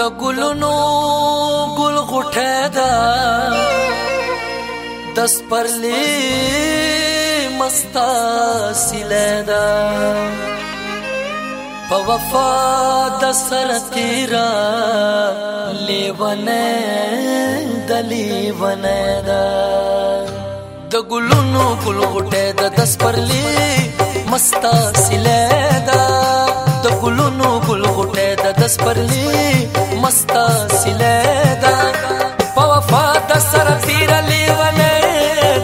د ګلونو ګل غټه ده د سپرلې مستا سیله ده په وفا د سر تیرا لیونه د لیونه ده د ګلونو ګل غټه ده د سپرلې مستا سیله ده د ګلونو ګل غټه ده د سپرلې مست سله ده په وفا د سره پیر لیونه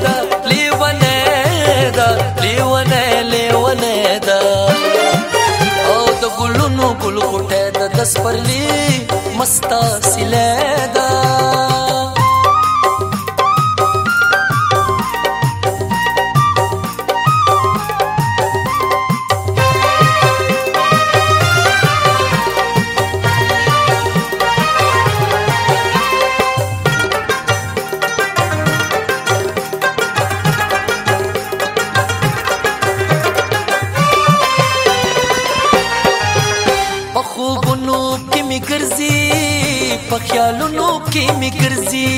ده لیونه ده لیونه لیونه ده او د ګلونو ګل غټه د دس پرلی مست سله ده می ګرځي په خیالونو کې می ګرځي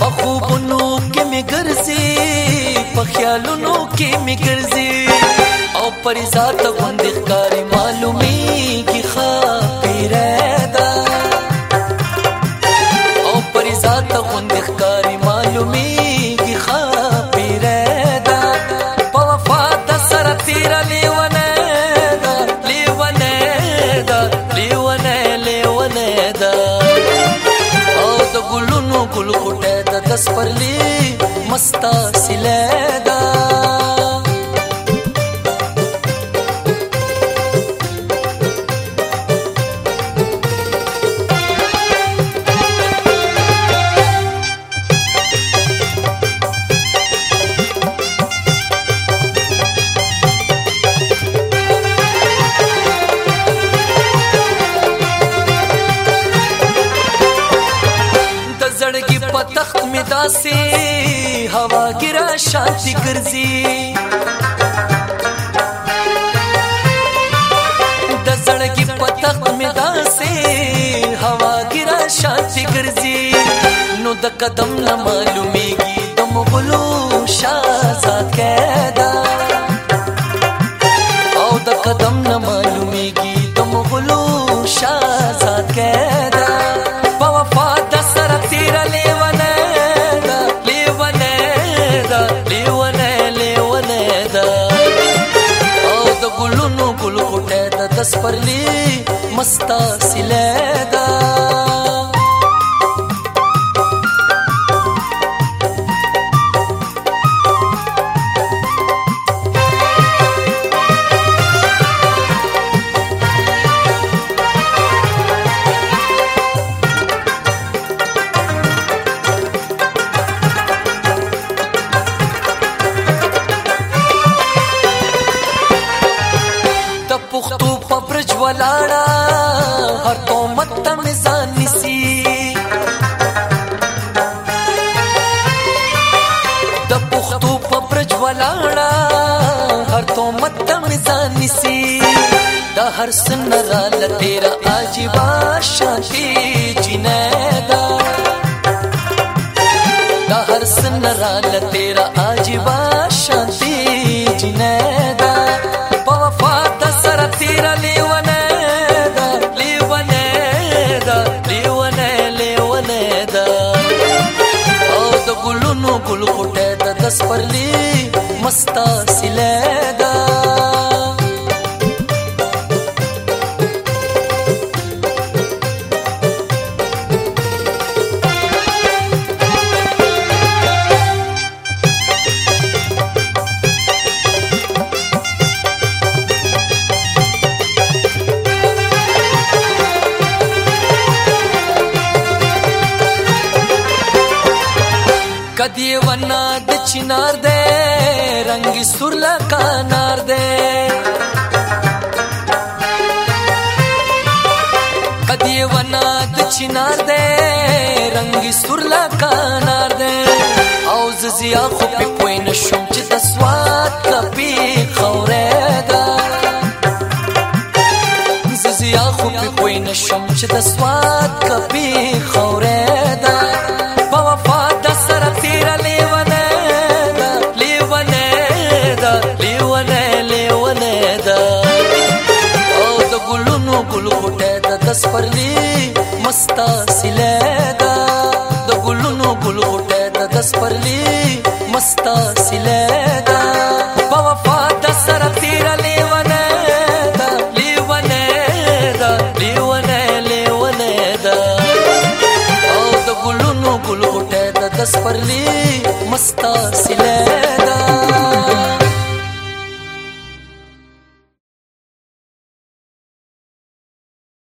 په خوبونو کې می ګرځي په خیالونو کې می ګرځي او پر زار ته باندې ښکاری معلومي کی خاطره دا او پر زار ته باندې ښکاری معلومي ګلونو ګل خوټه د دس پرلی مستا سلیدا داسې هوا ګرا شانتي ګرځي د زړګي پتخ مې داسې هوا ګرا شانتي ګرځي نو د قدم نه معلوميږي د مغلو شاهزاد کېدا سپرلی مستا سلیدا ولاړه هر قومت ته مې ځان نیسي د پښتو په برج ولاړه هر قومت ته مې ځان نیسي د هر سن راله تیرا عجیبه شانتي ګل خوټه د دس پرلی مستا سله کدی ونا د چنار دے رنگی سر لکا نار دے کدی ونا د چنار دے رنگی سر لکا نار دے او زیا خو په کوین شوم چې د سواد کپی خوره دا زیا خو په کوین شوم چې د سواد کپی خوره سپرلی مستا سله دا د ګلونو ګل غټه دا د سپرلی مستا سله دا په وفا د سره تیر لیونه دا لیونه دا لیونه لیونه دا او د ګلونو ګل غټه دا د سپرلی مستا سله